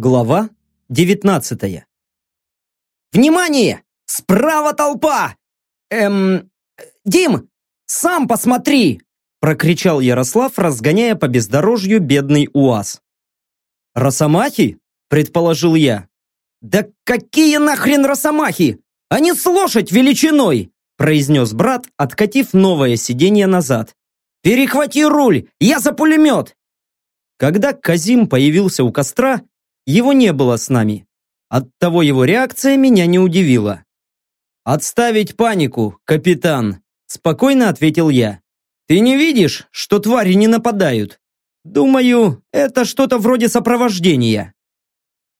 Глава 19 «Внимание! Справа толпа! Эм... Дим, сам посмотри!» прокричал Ярослав, разгоняя по бездорожью бедный УАЗ. «Росомахи?» – предположил я. «Да какие нахрен росомахи? Они с лошадь величиной!» произнес брат, откатив новое сиденье назад. «Перехвати руль! Я за пулемет!» Когда Казим появился у костра, его не было с нами. Оттого его реакция меня не удивила. «Отставить панику, капитан!» – спокойно ответил я. «Ты не видишь, что твари не нападают? Думаю, это что-то вроде сопровождения».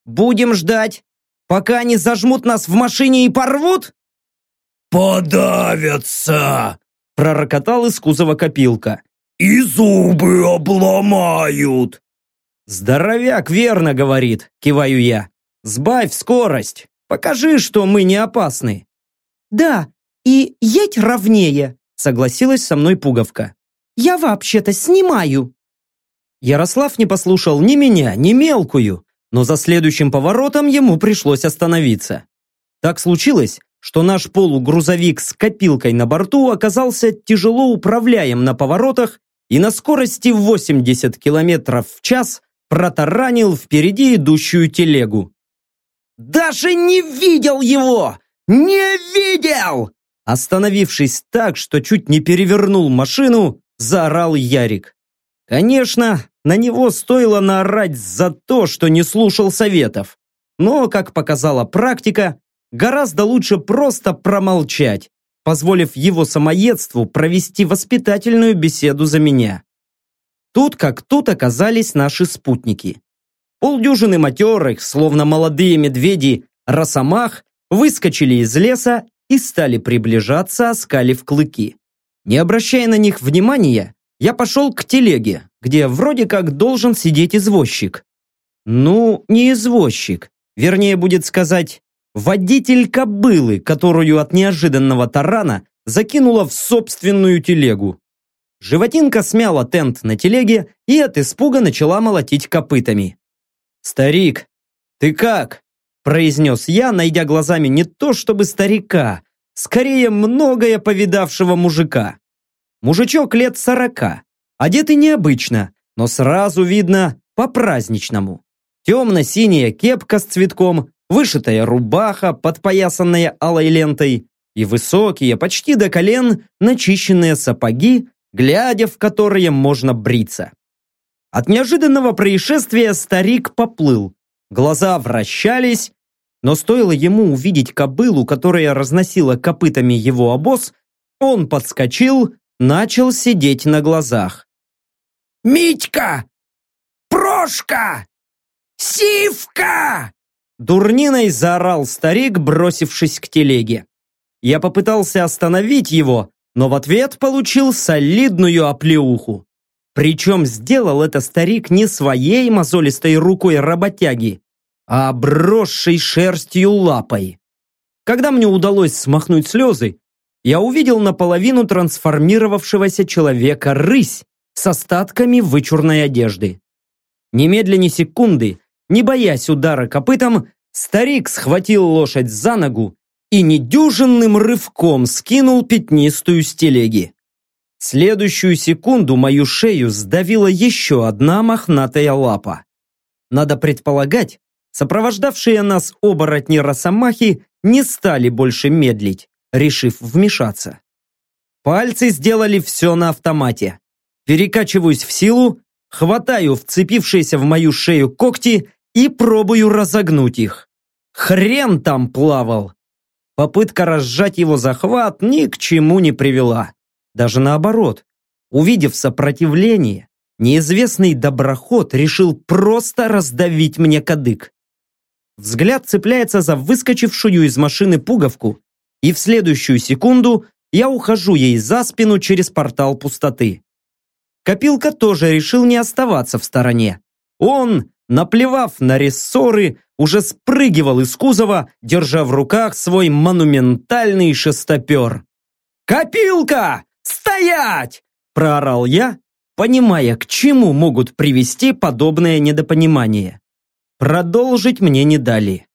«Будем ждать, пока они зажмут нас в машине и порвут?» «Подавятся!» – пророкотал из кузова копилка. «И зубы обломают!» «Здоровяк верно говорит», – киваю я. «Сбавь скорость! Покажи, что мы не опасны!» «Да, и едь ровнее», – согласилась со мной пуговка. «Я вообще-то снимаю». Ярослав не послушал ни меня, ни мелкую, но за следующим поворотом ему пришлось остановиться. Так случилось, что наш полугрузовик с копилкой на борту оказался тяжело управляем на поворотах и на скорости 80 км в час протаранил впереди идущую телегу. «Даже не видел его! Не видел!» Остановившись так, что чуть не перевернул машину, заорал Ярик. Конечно, на него стоило наорать за то, что не слушал советов. Но, как показала практика, гораздо лучше просто промолчать, позволив его самоедству провести воспитательную беседу за меня. Тут как тут оказались наши спутники. Полдюжины матерых, словно молодые медведи, росомах, выскочили из леса и стали приближаться, оскалив клыки. Не обращая на них внимания, я пошел к телеге, где вроде как должен сидеть извозчик. Ну, не извозчик, вернее будет сказать, водитель кобылы, которую от неожиданного тарана закинула в собственную телегу. Животинка смяла тент на телеге и от испуга начала молотить копытами. «Старик, ты как?» – произнес я, найдя глазами не то чтобы старика, скорее многое повидавшего мужика. Мужичок лет сорока, одетый необычно, но сразу видно по-праздничному. Темно-синяя кепка с цветком, вышитая рубаха, подпоясанная алой лентой, и высокие, почти до колен, начищенные сапоги глядя в которые можно бриться. От неожиданного происшествия старик поплыл. Глаза вращались, но стоило ему увидеть кобылу, которая разносила копытами его обоз, он подскочил, начал сидеть на глазах. «Митька! Прошка! Сивка!» Дурниной заорал старик, бросившись к телеге. Я попытался остановить его, но в ответ получил солидную оплеуху. Причем сделал это старик не своей мозолистой рукой работяги, а обросшей шерстью лапой. Когда мне удалось смахнуть слезы, я увидел наполовину трансформировавшегося человека рысь с остатками вычурной одежды. Немедленно секунды, не боясь удара копытом, старик схватил лошадь за ногу и недюжинным рывком скинул пятнистую с телеги. Следующую секунду мою шею сдавила еще одна мохнатая лапа. Надо предполагать, сопровождавшие нас оборотни Росомахи не стали больше медлить, решив вмешаться. Пальцы сделали все на автомате. Перекачиваюсь в силу, хватаю вцепившиеся в мою шею когти и пробую разогнуть их. Хрен там плавал! Попытка разжать его захват ни к чему не привела. Даже наоборот. Увидев сопротивление, неизвестный доброход решил просто раздавить мне кадык. Взгляд цепляется за выскочившую из машины пуговку, и в следующую секунду я ухожу ей за спину через портал пустоты. Копилка тоже решил не оставаться в стороне. Он, наплевав на рессоры, уже спрыгивал из кузова, держа в руках свой монументальный шестопер. «Копилка! Стоять!» – проорал я, понимая, к чему могут привести подобное недопонимание. Продолжить мне не дали.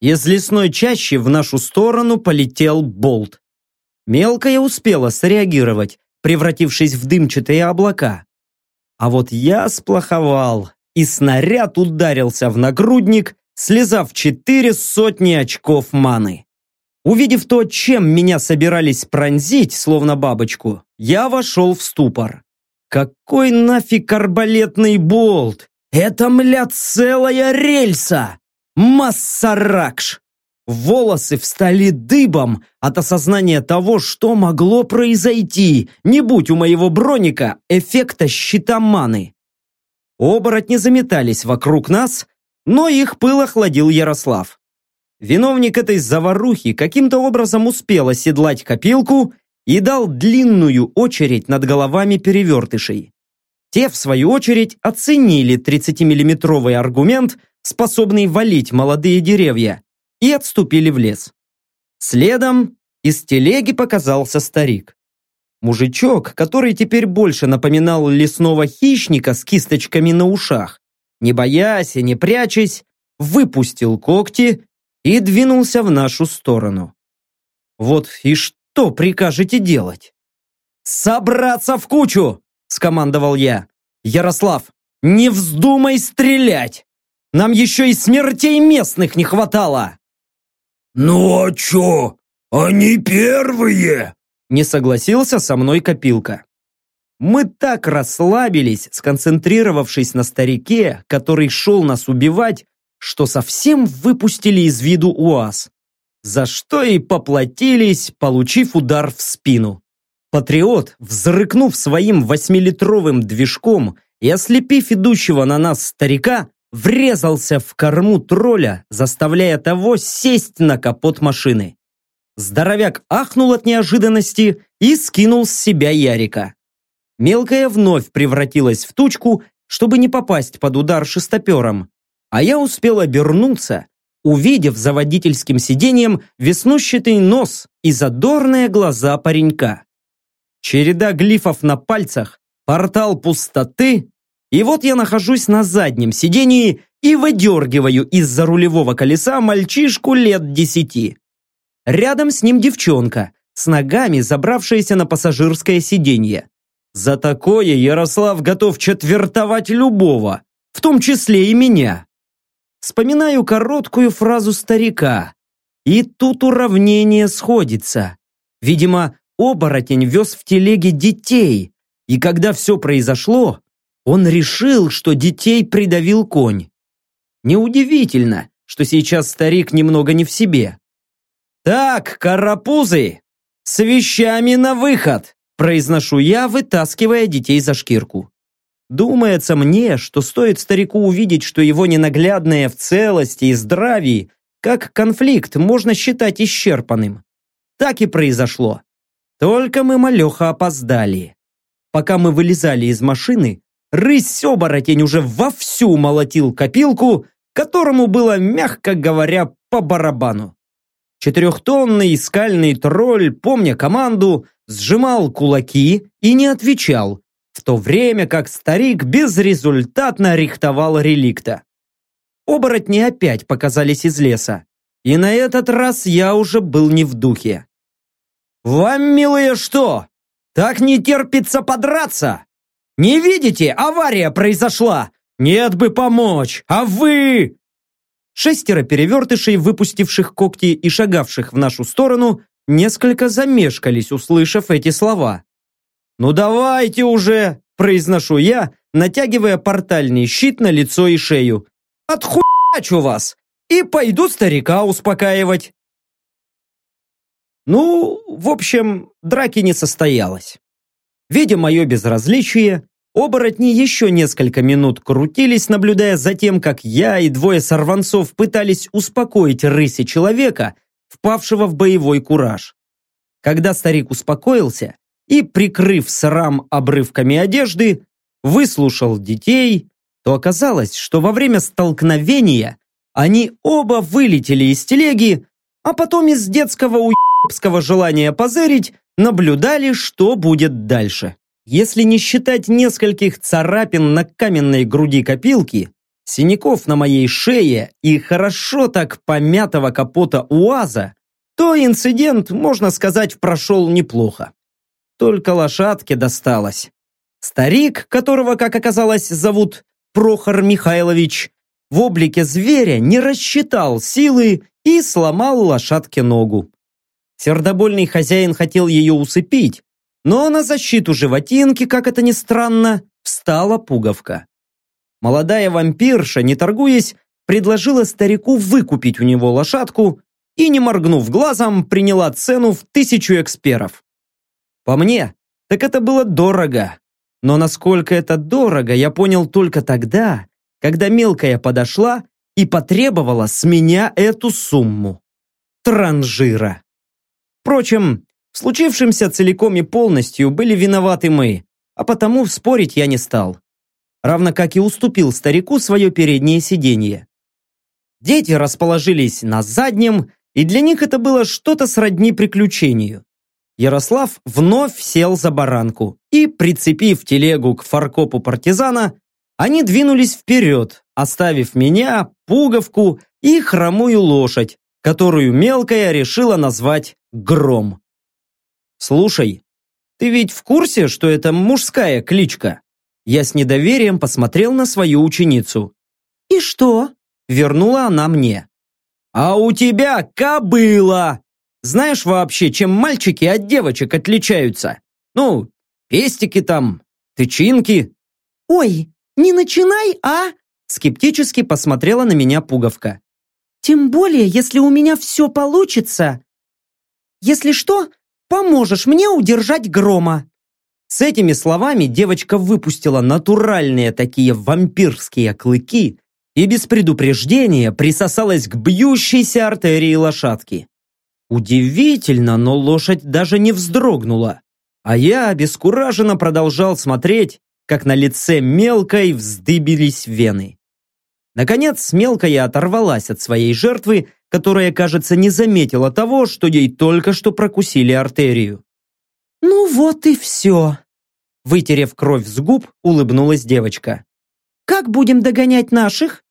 Из лесной чащи в нашу сторону полетел болт. Мелкая успела среагировать, превратившись в дымчатые облака. А вот я сплоховал, и снаряд ударился в нагрудник, слезав четыре сотни очков маны. Увидев то, чем меня собирались пронзить, словно бабочку, я вошел в ступор. Какой нафиг арбалетный болт? Это, мля, целая рельса! Массаракш! Волосы встали дыбом от осознания того, что могло произойти, не будь у моего броника эффекта щита маны. Оборотни заметались вокруг нас, но их пыл охладил Ярослав. Виновник этой заварухи каким-то образом успел оседлать копилку и дал длинную очередь над головами перевертышей. Те, в свою очередь, оценили 30-миллиметровый аргумент, способный валить молодые деревья, и отступили в лес. Следом из телеги показался старик. Мужичок, который теперь больше напоминал лесного хищника с кисточками на ушах, не боясь и не прячась, выпустил когти и двинулся в нашу сторону. Вот и что прикажете делать? «Собраться в кучу!» – скомандовал я. «Ярослав, не вздумай стрелять! Нам еще и смертей местных не хватало!» «Ну а чё? Они первые!» Не согласился со мной копилка. Мы так расслабились, сконцентрировавшись на старике, который шел нас убивать, что совсем выпустили из виду УАЗ. За что и поплатились, получив удар в спину. Патриот, взрыкнув своим восьмилитровым движком и ослепив идущего на нас старика, врезался в корму тролля, заставляя того сесть на капот машины. Здоровяк ахнул от неожиданности и скинул с себя Ярика. Мелкая вновь превратилась в тучку, чтобы не попасть под удар шестопером, а я успел обернуться, увидев за водительским сиденьем веснущатый нос и задорные глаза паренька. Череда глифов на пальцах, портал пустоты и вот я нахожусь на заднем сидении и выдергиваю из-за рулевого колеса мальчишку лет десяти. Рядом с ним девчонка, с ногами забравшаяся на пассажирское сиденье. За такое Ярослав готов четвертовать любого, в том числе и меня. Вспоминаю короткую фразу старика. И тут уравнение сходится. Видимо, оборотень вез в телеге детей, и когда все произошло, он решил, что детей придавил конь. Неудивительно, что сейчас старик немного не в себе. «Так, карапузы, с вещами на выход!» произношу я, вытаскивая детей за шкирку. Думается мне, что стоит старику увидеть, что его ненаглядное в целости и здравии, как конфликт можно считать исчерпанным. Так и произошло. Только мы малеха опоздали. Пока мы вылезали из машины, рысь-оборотень уже вовсю молотил копилку, которому было, мягко говоря, по барабану. Четырехтонный скальный тролль, помня команду, сжимал кулаки и не отвечал, в то время как старик безрезультатно рихтовал реликта. Оборотни опять показались из леса, и на этот раз я уже был не в духе. «Вам, милые, что? Так не терпится подраться?» Не видите? Авария произошла! Нет бы помочь! А вы...» Шестеро перевертышей, выпустивших когти и шагавших в нашу сторону, несколько замешкались, услышав эти слова. «Ну давайте уже!» – произношу я, натягивая портальный щит на лицо и шею. «Отхуячу вас! И пойду старика успокаивать!» Ну, в общем, драки не состоялось. Видя мое безразличие, оборотни еще несколько минут крутились, наблюдая за тем, как я и двое сорванцов пытались успокоить рыси человека, впавшего в боевой кураж. Когда старик успокоился и, прикрыв срам обрывками одежды, выслушал детей, то оказалось, что во время столкновения они оба вылетели из телеги, а потом из детского уебского желания позырить наблюдали, что будет дальше. Если не считать нескольких царапин на каменной груди копилки, синяков на моей шее и хорошо так помятого капота УАЗа, то инцидент, можно сказать, прошел неплохо. Только лошадке досталось. Старик, которого, как оказалось, зовут Прохор Михайлович, в облике зверя не рассчитал силы и сломал лошадке ногу. Сердобольный хозяин хотел ее усыпить, но на защиту животинки, как это ни странно, встала пуговка. Молодая вампирша, не торгуясь, предложила старику выкупить у него лошадку и, не моргнув глазом, приняла цену в тысячу эксперов. По мне, так это было дорого. Но насколько это дорого, я понял только тогда, когда мелкая подошла и потребовала с меня эту сумму. Транжира. Впрочем, в случившемся целиком и полностью были виноваты мы, а потому спорить я не стал. Равно как и уступил старику свое переднее сиденье. Дети расположились на заднем, и для них это было что-то сродни приключению. Ярослав вновь сел за баранку и, прицепив телегу к фаркопу партизана, они двинулись вперед, оставив меня, пуговку и хромую лошадь, которую мелкая решила назвать Гром. «Слушай, ты ведь в курсе, что это мужская кличка?» Я с недоверием посмотрел на свою ученицу. «И что?» Вернула она мне. «А у тебя кобыла!» Знаешь вообще, чем мальчики от девочек отличаются? Ну, пестики там, тычинки. Ой, не начинай, а? Скептически посмотрела на меня пуговка. Тем более, если у меня все получится. Если что, поможешь мне удержать грома. С этими словами девочка выпустила натуральные такие вампирские клыки и без предупреждения присосалась к бьющейся артерии лошадки. Удивительно, но лошадь даже не вздрогнула. А я обескураженно продолжал смотреть, как на лице мелкой вздыбились вены. Наконец, мелкая оторвалась от своей жертвы, которая, кажется, не заметила того, что ей только что прокусили артерию. «Ну вот и все», — вытерев кровь с губ, улыбнулась девочка. «Как будем догонять наших?»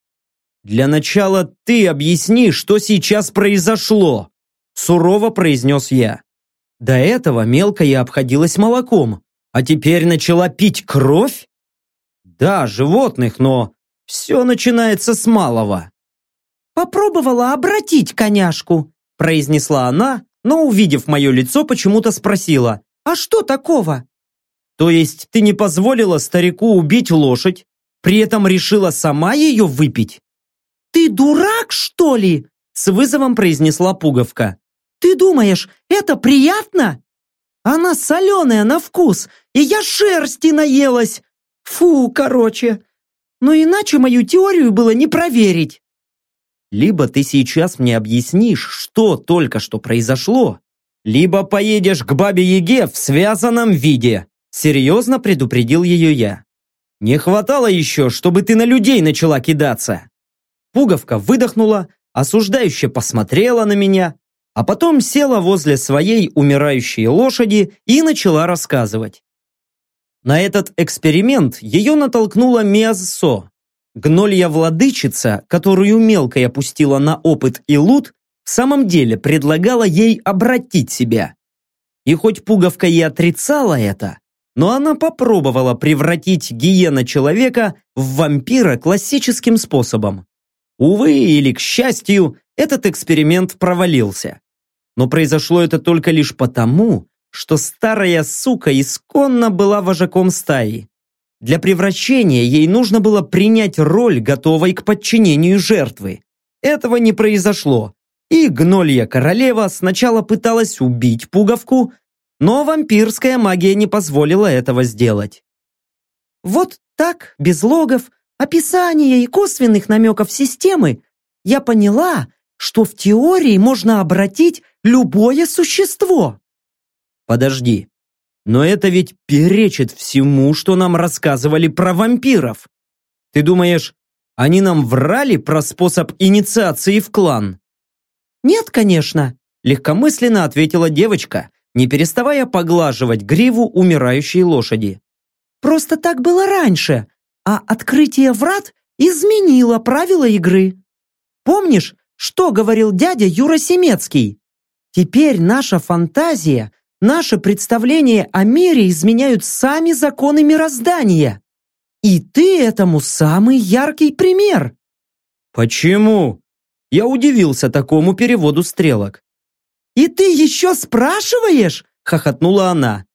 «Для начала ты объясни, что сейчас произошло», сурово произнес я. До этого мелкая обходилась молоком, а теперь начала пить кровь? Да, животных, но все начинается с малого. Попробовала обратить коняшку, произнесла она, но, увидев мое лицо, почему-то спросила, а что такого? То есть ты не позволила старику убить лошадь, при этом решила сама ее выпить? Ты дурак, что ли? С вызовом произнесла пуговка. Ты думаешь, это приятно? Она соленая на вкус, и я шерсти наелась. Фу, короче. Но иначе мою теорию было не проверить. Либо ты сейчас мне объяснишь, что только что произошло, либо поедешь к бабе-яге в связанном виде. Серьезно предупредил ее я. Не хватало еще, чтобы ты на людей начала кидаться. Пуговка выдохнула, осуждающе посмотрела на меня, а потом села возле своей умирающей лошади и начала рассказывать. На этот эксперимент ее натолкнула Миазсо, гнолья-владычица, которую мелкая пустила на опыт и лут, в самом деле предлагала ей обратить себя. И хоть пуговка и отрицала это, но она попробовала превратить гиена-человека в вампира классическим способом. Увы или к счастью, этот эксперимент провалился. Но произошло это только лишь потому, что старая сука исконно была вожаком стаи. Для превращения ей нужно было принять роль, готовой к подчинению жертвы. Этого не произошло, и гнолья королева сначала пыталась убить пуговку, но вампирская магия не позволила этого сделать. Вот так, без логов, описания и косвенных намеков системы, я поняла, что в теории можно обратить любое существо. Подожди, но это ведь перечит всему, что нам рассказывали про вампиров. Ты думаешь, они нам врали про способ инициации в клан? Нет, конечно, легкомысленно ответила девочка, не переставая поглаживать гриву умирающей лошади. Просто так было раньше, а открытие врат изменила правила игры. Помнишь, что говорил дядя Юра Семецкий? Теперь наша фантазия, наше представление о мире изменяют сами законы мироздания. И ты этому самый яркий пример. Почему? Я удивился такому переводу стрелок. «И ты еще спрашиваешь?» – хохотнула она.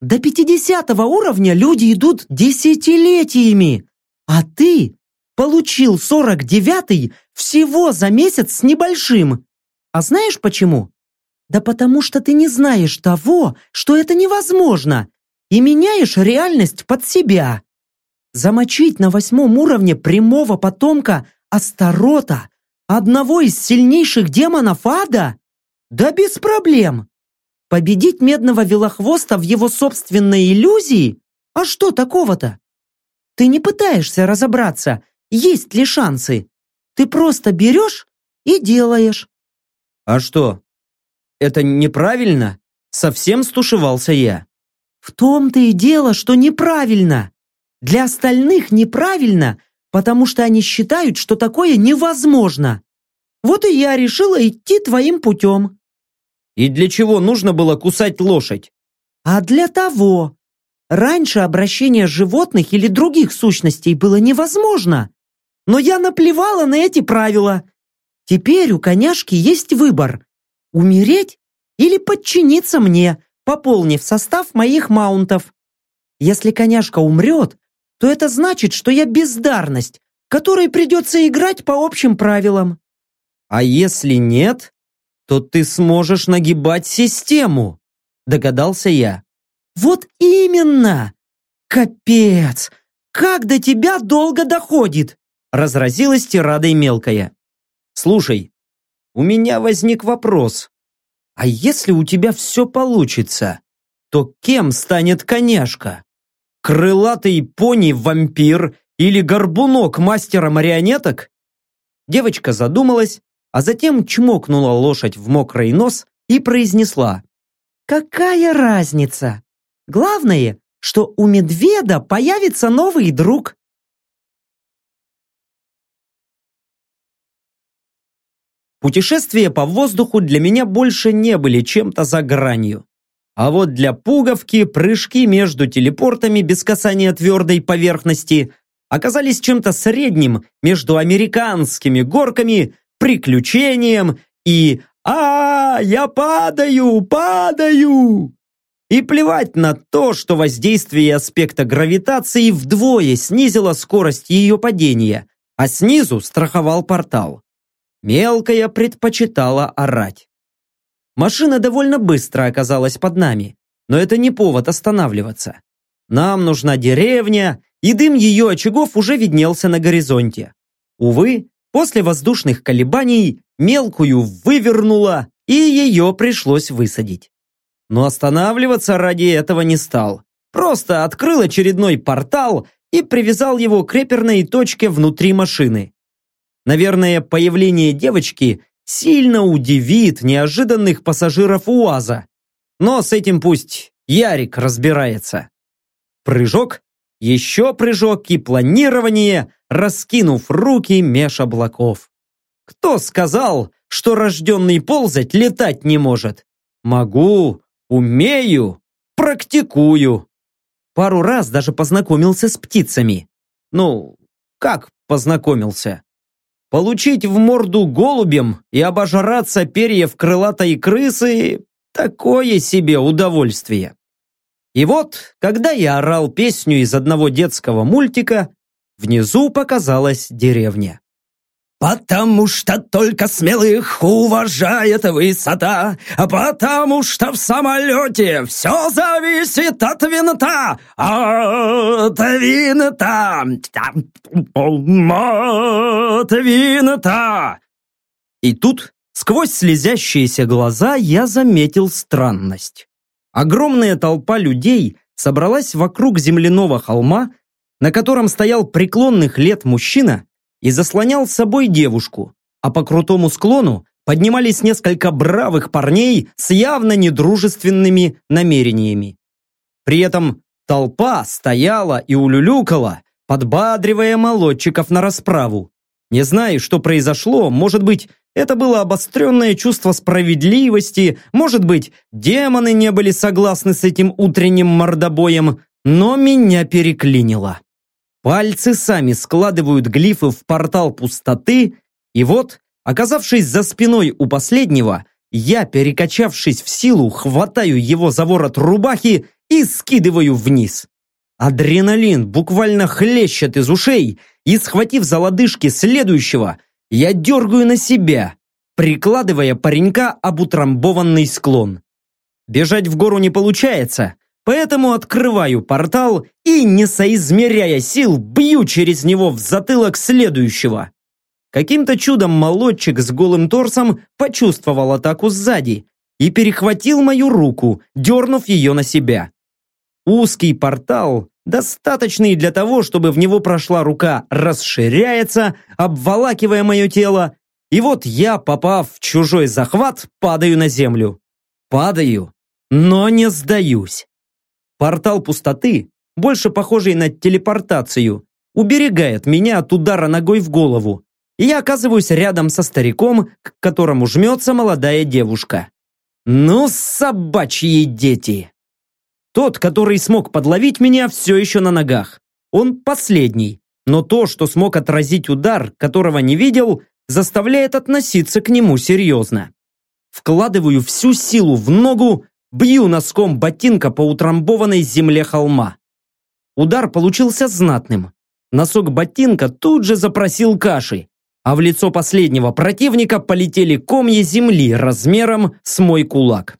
«До пятидесятого уровня люди идут десятилетиями, а ты получил сорок девятый всего за месяц с небольшим. А знаешь почему? Да потому что ты не знаешь того, что это невозможно, и меняешь реальность под себя. Замочить на восьмом уровне прямого потомка Астарота, одного из сильнейших демонов ада? Да без проблем. Победить медного велохвоста в его собственной иллюзии? А что такого-то? Ты не пытаешься разобраться, есть ли шансы. Ты просто берешь и делаешь. А что? Это неправильно? Совсем стушевался я. В том-то и дело, что неправильно. Для остальных неправильно, потому что они считают, что такое невозможно. Вот и я решила идти твоим путем. И для чего нужно было кусать лошадь? А для того. Раньше обращение животных или других сущностей было невозможно. Но я наплевала на эти правила. Теперь у коняшки есть выбор. Умереть или подчиниться мне, пополнив состав моих маунтов. Если коняшка умрет, то это значит, что я бездарность, которой придется играть по общим правилам. А если нет? то ты сможешь нагибать систему», догадался я. «Вот именно! Капец! Как до тебя долго доходит!» разразилась тирадой мелкая. «Слушай, у меня возник вопрос. А если у тебя все получится, то кем станет коняшка? Крылатый пони-вампир или горбунок мастера марионеток?» Девочка задумалась, а затем чмокнула лошадь в мокрый нос и произнесла. «Какая разница? Главное, что у медведа появится новый друг». Путешествия по воздуху для меня больше не были чем-то за гранью. А вот для пуговки прыжки между телепортами без касания твердой поверхности оказались чем-то средним между американскими горками приключением и «А, я падаю, падаю!» И плевать на то, что воздействие аспекта гравитации вдвое снизило скорость ее падения, а снизу страховал портал. Мелкая предпочитала орать. Машина довольно быстро оказалась под нами, но это не повод останавливаться. Нам нужна деревня, и дым ее очагов уже виднелся на горизонте. Увы, После воздушных колебаний мелкую вывернуло, и ее пришлось высадить. Но останавливаться ради этого не стал. Просто открыл очередной портал и привязал его к реперной точке внутри машины. Наверное, появление девочки сильно удивит неожиданных пассажиров УАЗа. Но с этим пусть Ярик разбирается. Прыжок, еще прыжок и планирование, раскинув руки меж облаков. Кто сказал, что рожденный ползать летать не может? Могу, умею, практикую. Пару раз даже познакомился с птицами. Ну, как познакомился? Получить в морду голубем и обожраться перьев крылатой крысы – такое себе удовольствие. И вот, когда я орал песню из одного детского мультика, Внизу показалась деревня. «Потому что только смелых уважает высота, а потому что в самолете все зависит от винта, от винта, от винта». И тут, сквозь слезящиеся глаза, я заметил странность. Огромная толпа людей собралась вокруг земляного холма, на котором стоял преклонных лет мужчина и заслонял с собой девушку, а по крутому склону поднимались несколько бравых парней с явно недружественными намерениями. При этом толпа стояла и улюлюкала, подбадривая молодчиков на расправу. Не знаю, что произошло, может быть, это было обостренное чувство справедливости, может быть, демоны не были согласны с этим утренним мордобоем, но меня переклинило. Пальцы сами складывают глифы в портал пустоты, и вот, оказавшись за спиной у последнего, я, перекачавшись в силу, хватаю его за ворот рубахи и скидываю вниз. Адреналин буквально хлещет из ушей, и, схватив за лодыжки следующего, я дергаю на себя, прикладывая паренька об утрамбованный склон. Бежать в гору не получается, поэтому открываю портал и, не соизмеряя сил, бью через него в затылок следующего. Каким-то чудом молодчик с голым торсом почувствовал атаку сзади и перехватил мою руку, дернув ее на себя. Узкий портал, достаточный для того, чтобы в него прошла рука, расширяется, обволакивая мое тело, и вот я, попав в чужой захват, падаю на землю. Падаю, но не сдаюсь. Портал пустоты, больше похожий на телепортацию, уберегает меня от удара ногой в голову, и я оказываюсь рядом со стариком, к которому жмется молодая девушка. Ну, собачьи дети! Тот, который смог подловить меня, все еще на ногах. Он последний, но то, что смог отразить удар, которого не видел, заставляет относиться к нему серьезно. Вкладываю всю силу в ногу, бью носком ботинка по утрамбованной земле холма. Удар получился знатным. Носок ботинка тут же запросил каши, а в лицо последнего противника полетели комья земли размером с мой кулак.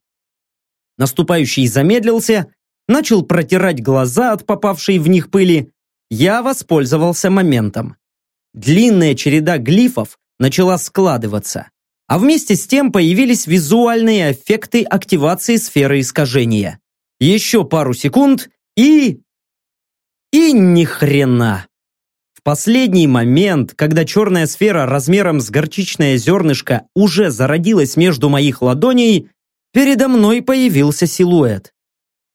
Наступающий замедлился, начал протирать глаза от попавшей в них пыли. Я воспользовался моментом. Длинная череда глифов начала складываться, а вместе с тем появились визуальные эффекты активации сферы искажения. Еще пару секунд и... И ни хрена. В последний момент, когда черная сфера размером с горчичное зернышко уже зародилась между моих ладоней, передо мной появился силуэт.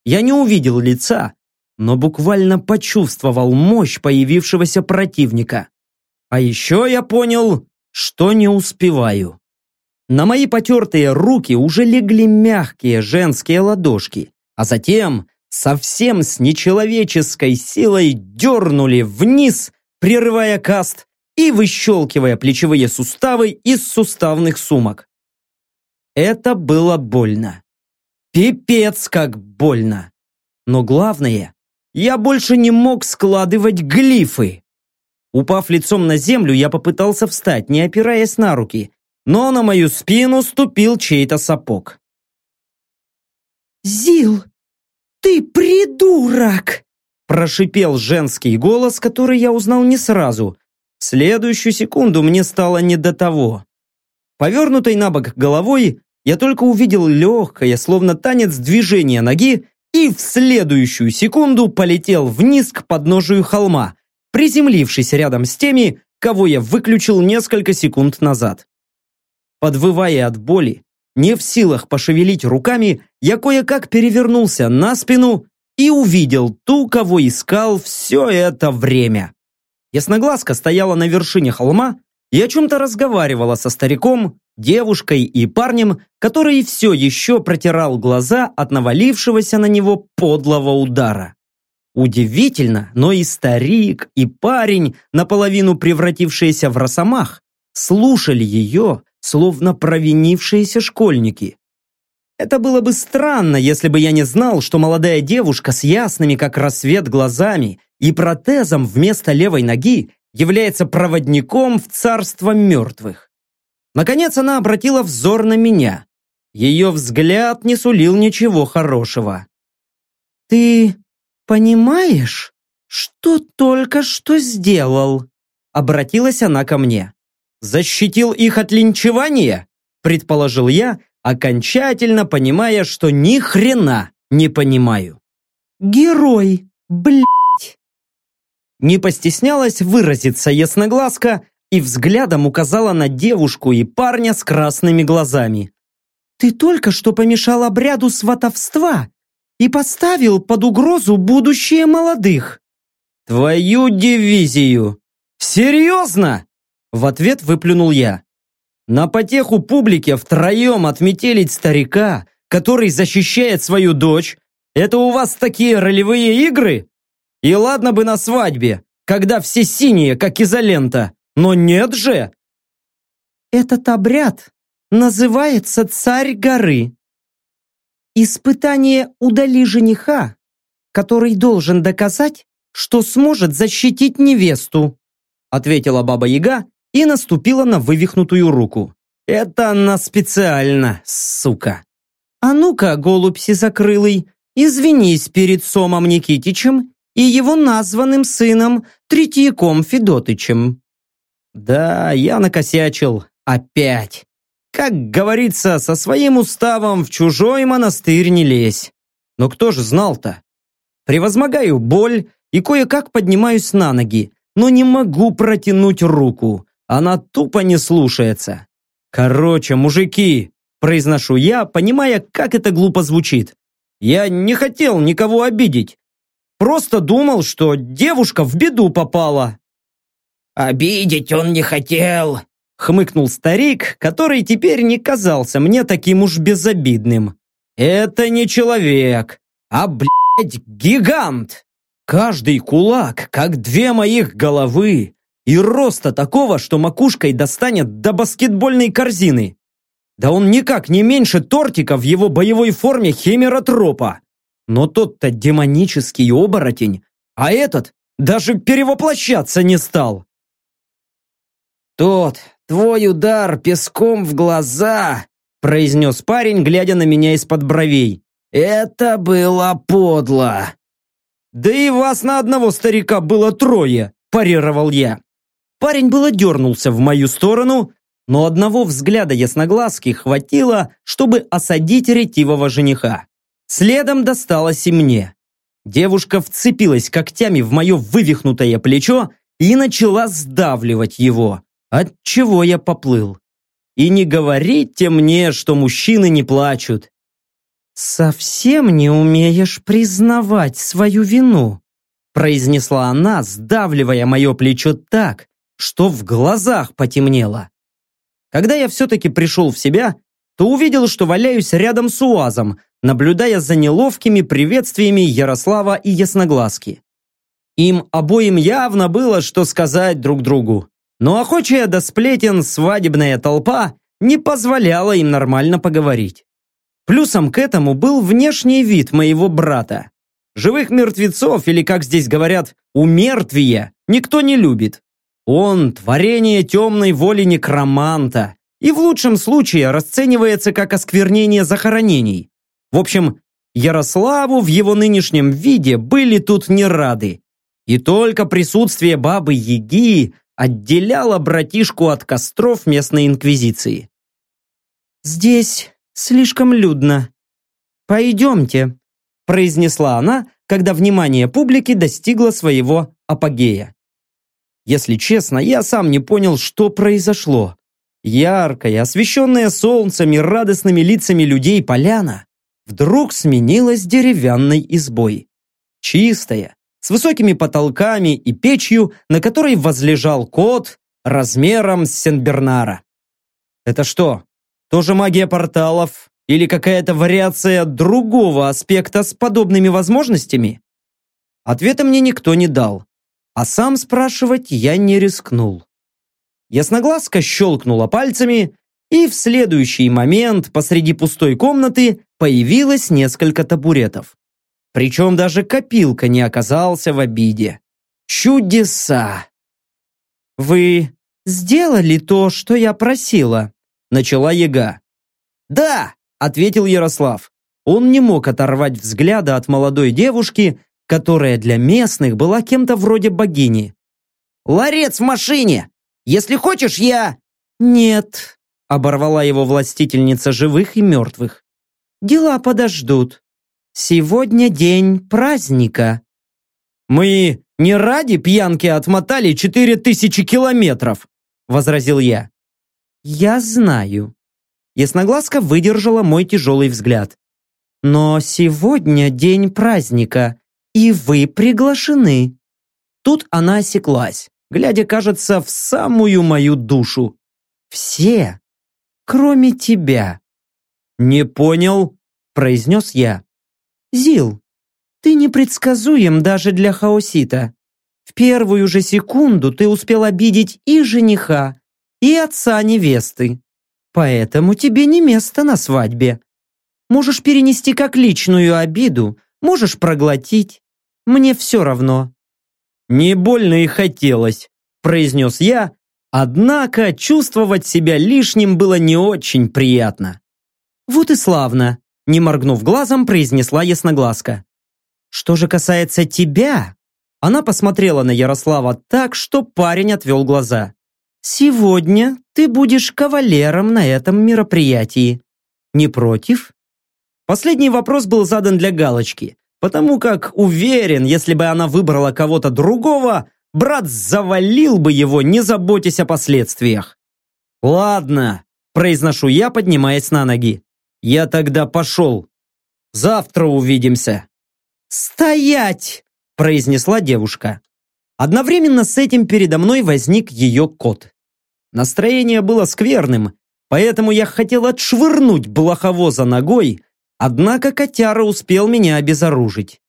Я не увидел лица, но буквально почувствовал мощь появившегося противника. А еще я понял, что не успеваю. На мои потертые руки уже легли мягкие женские ладошки, а затем совсем с нечеловеческой силой дернули вниз, прерывая каст и выщелкивая плечевые суставы из суставных сумок. Это было больно. Пипец как больно. Но главное, я больше не мог складывать глифы. Упав лицом на землю, я попытался встать, не опираясь на руки, но на мою спину ступил чей-то сапог. «Зил, ты придурок!» Прошипел женский голос, который я узнал не сразу. Следующую секунду мне стало не до того. Повернутой на бок головой, я только увидел легкое, словно танец движения ноги, и в следующую секунду полетел вниз к подножию холма, приземлившись рядом с теми, кого я выключил несколько секунд назад. Подвывая от боли, не в силах пошевелить руками, я кое-как перевернулся на спину и увидел ту, кого искал все это время. Ясноглазка стояла на вершине холма и о чем-то разговаривала со стариком, девушкой и парнем, который все еще протирал глаза от навалившегося на него подлого удара. Удивительно, но и старик, и парень, наполовину превратившиеся в росомах, слушали ее, словно провинившиеся школьники. Это было бы странно, если бы я не знал, что молодая девушка с ясными, как рассвет, глазами и протезом вместо левой ноги является проводником в царство мертвых. Наконец она обратила взор на меня. Ее взгляд не сулил ничего хорошего. «Ты понимаешь, что только что сделал?» Обратилась она ко мне. «Защитил их от линчевания?» Предположил я, окончательно понимая, что ни хрена не понимаю. Герой, блять. Не постеснялась выразиться ясноглазка и взглядом указала на девушку и парня с красными глазами. Ты только что помешал обряду сватовства и поставил под угрозу будущее молодых. Твою дивизию! Серьезно? В ответ выплюнул я. На потеху публике втроем отметелить старика, который защищает свою дочь, это у вас такие ролевые игры? И ладно бы на свадьбе, когда все синие, как изолента, но нет же! Этот обряд называется «Царь горы». Испытание удали жениха, который должен доказать, что сможет защитить невесту, ответила Баба Яга и наступила на вывихнутую руку. Это она специально, сука. А ну-ка, голубь сизокрылый, извинись перед Сомом Никитичем и его названным сыном Третьяком Федотычем. Да, я накосячил. Опять. Как говорится, со своим уставом в чужой монастырь не лезь. Но кто же знал-то? Превозмогаю боль и кое-как поднимаюсь на ноги, но не могу протянуть руку. Она тупо не слушается. Короче, мужики, произношу я, понимая, как это глупо звучит. Я не хотел никого обидеть. Просто думал, что девушка в беду попала. «Обидеть он не хотел», — хмыкнул старик, который теперь не казался мне таким уж безобидным. «Это не человек, а, блядь, гигант! Каждый кулак, как две моих головы, и роста такого, что макушкой достанет до баскетбольной корзины. Да он никак не меньше тортика в его боевой форме химеротропа. Но тот-то демонический оборотень, а этот даже перевоплощаться не стал. «Тот, твой удар песком в глаза!» произнес парень, глядя на меня из-под бровей. «Это было подло!» «Да и вас на одного старика было трое!» парировал я. Парень было дернулся в мою сторону, но одного взгляда ясноглазки хватило, чтобы осадить ретивого жениха. Следом досталось и мне. Девушка вцепилась когтями в мое вывихнутое плечо и начала сдавливать его, от чего я поплыл. И не говорите мне, что мужчины не плачут. «Совсем не умеешь признавать свою вину», произнесла она, сдавливая мое плечо так, что в глазах потемнело. Когда я все-таки пришел в себя, то увидел, что валяюсь рядом с УАЗом, наблюдая за неловкими приветствиями Ярослава и Ясноглазки. Им обоим явно было, что сказать друг другу. Но охочая до сплетен свадебная толпа не позволяла им нормально поговорить. Плюсом к этому был внешний вид моего брата. Живых мертвецов, или как здесь говорят, умертвия, никто не любит. Он – творение темной воли некроманта и в лучшем случае расценивается как осквернение захоронений. В общем, Ярославу в его нынешнем виде были тут не рады. И только присутствие бабы Яги отделяло братишку от костров местной инквизиции. «Здесь слишком людно. Пойдемте», произнесла она, когда внимание публики достигло своего апогея. Если честно, я сам не понял, что произошло. Яркая, освещенная солнцем и радостными лицами людей поляна вдруг сменилась деревянной избой. Чистая, с высокими потолками и печью, на которой возлежал кот размером с Сенбернара. Это что, тоже магия порталов или какая-то вариация другого аспекта с подобными возможностями? Ответа мне никто не дал. А сам спрашивать я не рискнул. Ясноглазка щелкнула пальцами, и в следующий момент посреди пустой комнаты появилось несколько табуретов. Причем даже копилка не оказался в обиде. Чудеса! «Вы сделали то, что я просила?» Начала яга. «Да!» – ответил Ярослав. Он не мог оторвать взгляда от молодой девушки, которая для местных была кем-то вроде богини. «Ларец в машине! Если хочешь, я...» «Нет», — оборвала его властительница живых и мертвых. «Дела подождут. Сегодня день праздника». «Мы не ради пьянки отмотали четыре тысячи километров», — возразил я. «Я знаю». Ясноглазка выдержала мой тяжелый взгляд. «Но сегодня день праздника, и вы приглашены. Тут она осеклась, глядя, кажется, в самую мою душу. «Все, кроме тебя». «Не понял», – произнес я. «Зил, ты непредсказуем даже для хаосита. В первую же секунду ты успел обидеть и жениха, и отца невесты. Поэтому тебе не место на свадьбе. Можешь перенести как личную обиду, можешь проглотить. Мне все равно». «Не больно и хотелось», – произнес я, однако чувствовать себя лишним было не очень приятно. «Вот и славно», – не моргнув глазом, произнесла ясноглазка. «Что же касается тебя, она посмотрела на Ярослава так, что парень отвел глаза. «Сегодня ты будешь кавалером на этом мероприятии. Не против?» Последний вопрос был задан для галочки, потому как уверен, если бы она выбрала кого-то другого, брат завалил бы его, не заботясь о последствиях. «Ладно», – произношу я, поднимаясь на ноги. «Я тогда пошел. Завтра увидимся». «Стоять!» произнесла девушка. Одновременно с этим передо мной возник ее кот. Настроение было скверным, поэтому я хотел отшвырнуть блоховоза ногой, однако котяра успел меня обезоружить.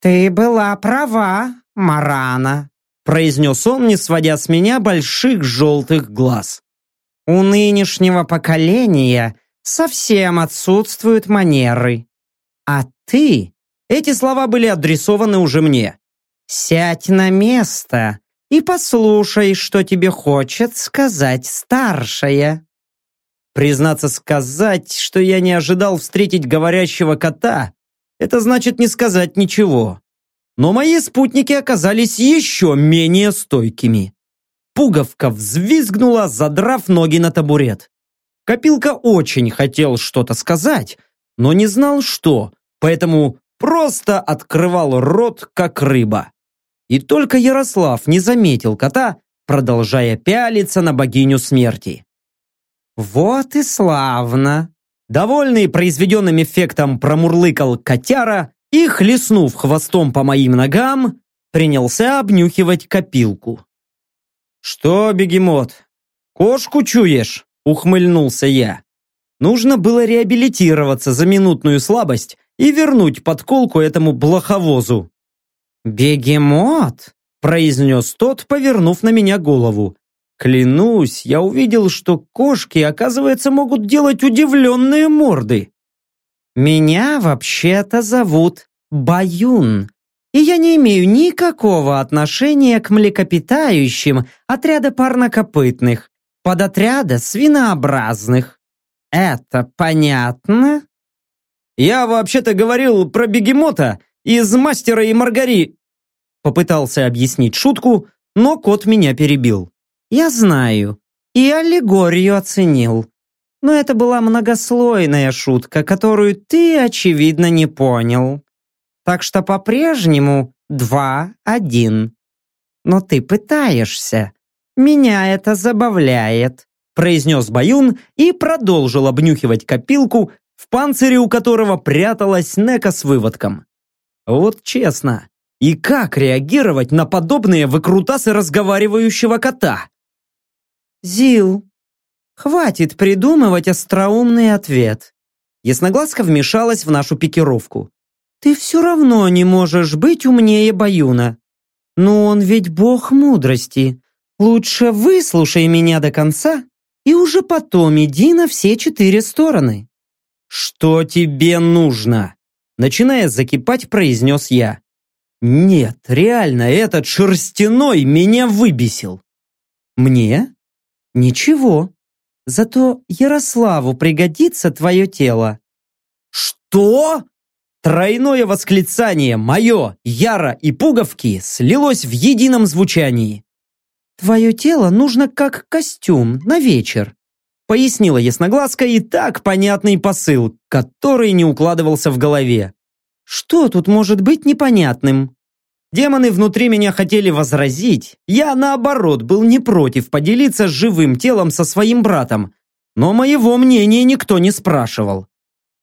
«Ты была права, Марана», произнес он, не сводя с меня больших желтых глаз. «У нынешнего поколения совсем отсутствуют манеры. А ты эти слова были адресованы уже мне. «Сядь на место и послушай, что тебе хочет сказать старшая». Признаться сказать, что я не ожидал встретить говорящего кота, это значит не сказать ничего. Но мои спутники оказались еще менее стойкими. Пуговка взвизгнула, задрав ноги на табурет. Копилка очень хотел что-то сказать, но не знал что, поэтому просто открывал рот, как рыба. И только Ярослав не заметил кота, продолжая пялиться на богиню смерти. «Вот и славно!» Довольный произведенным эффектом промурлыкал котяра и, хлестнув хвостом по моим ногам, принялся обнюхивать копилку. «Что, бегемот, кошку чуешь?» – ухмыльнулся я. Нужно было реабилитироваться за минутную слабость и вернуть подколку этому блоховозу. «Бегемот!» – произнес тот, повернув на меня голову. Клянусь, я увидел, что кошки, оказывается, могут делать удивленные морды. «Меня вообще-то зовут Баюн, и я не имею никакого отношения к млекопитающим отряда парнокопытных, подотряда свинообразных. Это понятно?» Я вообще-то говорил про бегемота из «Мастера и Маргари». Попытался объяснить шутку, но кот меня перебил. Я знаю. И аллегорию оценил. Но это была многослойная шутка, которую ты, очевидно, не понял. Так что по-прежнему два-один. Но ты пытаешься. Меня это забавляет произнес Баюн и продолжил обнюхивать копилку, в панцире у которого пряталась Нека с выводком. Вот честно, и как реагировать на подобные выкрутасы разговаривающего кота? Зил, хватит придумывать остроумный ответ. Ясноглазка вмешалась в нашу пикировку. Ты все равно не можешь быть умнее Баюна. Но он ведь бог мудрости. Лучше выслушай меня до конца и уже потом иди на все четыре стороны. «Что тебе нужно?» Начиная закипать, произнес я. «Нет, реально, этот шерстяной меня выбесил». «Мне? Ничего. Зато Ярославу пригодится твое тело». «Что?» Тройное восклицание «Мое», «Яра» и «Пуговки» слилось в едином звучании. «Твое тело нужно как костюм на вечер пояснила ясноглазка и так понятный посыл, который не укладывался в голове. Что тут может быть непонятным? Демоны внутри меня хотели возразить. Я, наоборот, был не против поделиться живым телом со своим братом. Но моего мнения никто не спрашивал.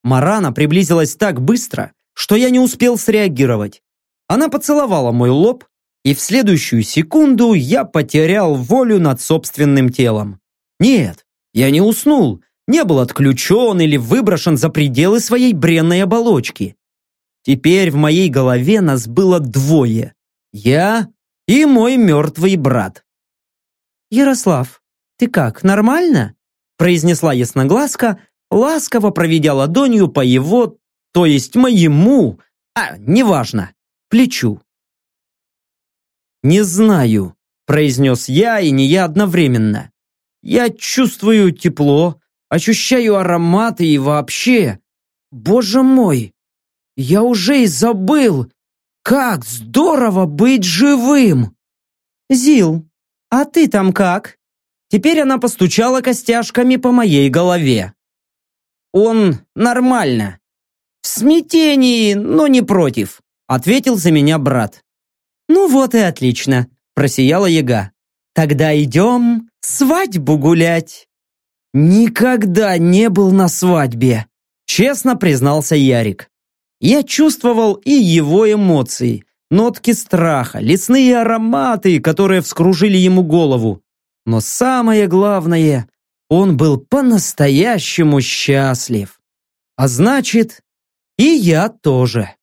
Марана приблизилась так быстро, что я не успел среагировать. Она поцеловала мой лоб, И в следующую секунду я потерял волю над собственным телом. Нет, я не уснул, не был отключен или выброшен за пределы своей бренной оболочки. Теперь в моей голове нас было двое. Я и мой мертвый брат. «Ярослав, ты как, нормально?» произнесла ясноглазка, ласково проведя ладонью по его, то есть моему, а, неважно, плечу. «Не знаю», – произнес я и не я одновременно. «Я чувствую тепло, ощущаю ароматы и вообще... Боже мой! Я уже и забыл, как здорово быть живым!» «Зил, а ты там как?» Теперь она постучала костяшками по моей голове. «Он нормально. В смятении, но не против», ответил за меня брат. «Ну вот и отлично», просияла яга. «Тогда идем свадьбу гулять». «Никогда не был на свадьбе», честно признался Ярик. Я чувствовал и его эмоции, нотки страха, лесные ароматы, которые вскружили ему голову. Но самое главное, он был по-настоящему счастлив. А значит, и я тоже.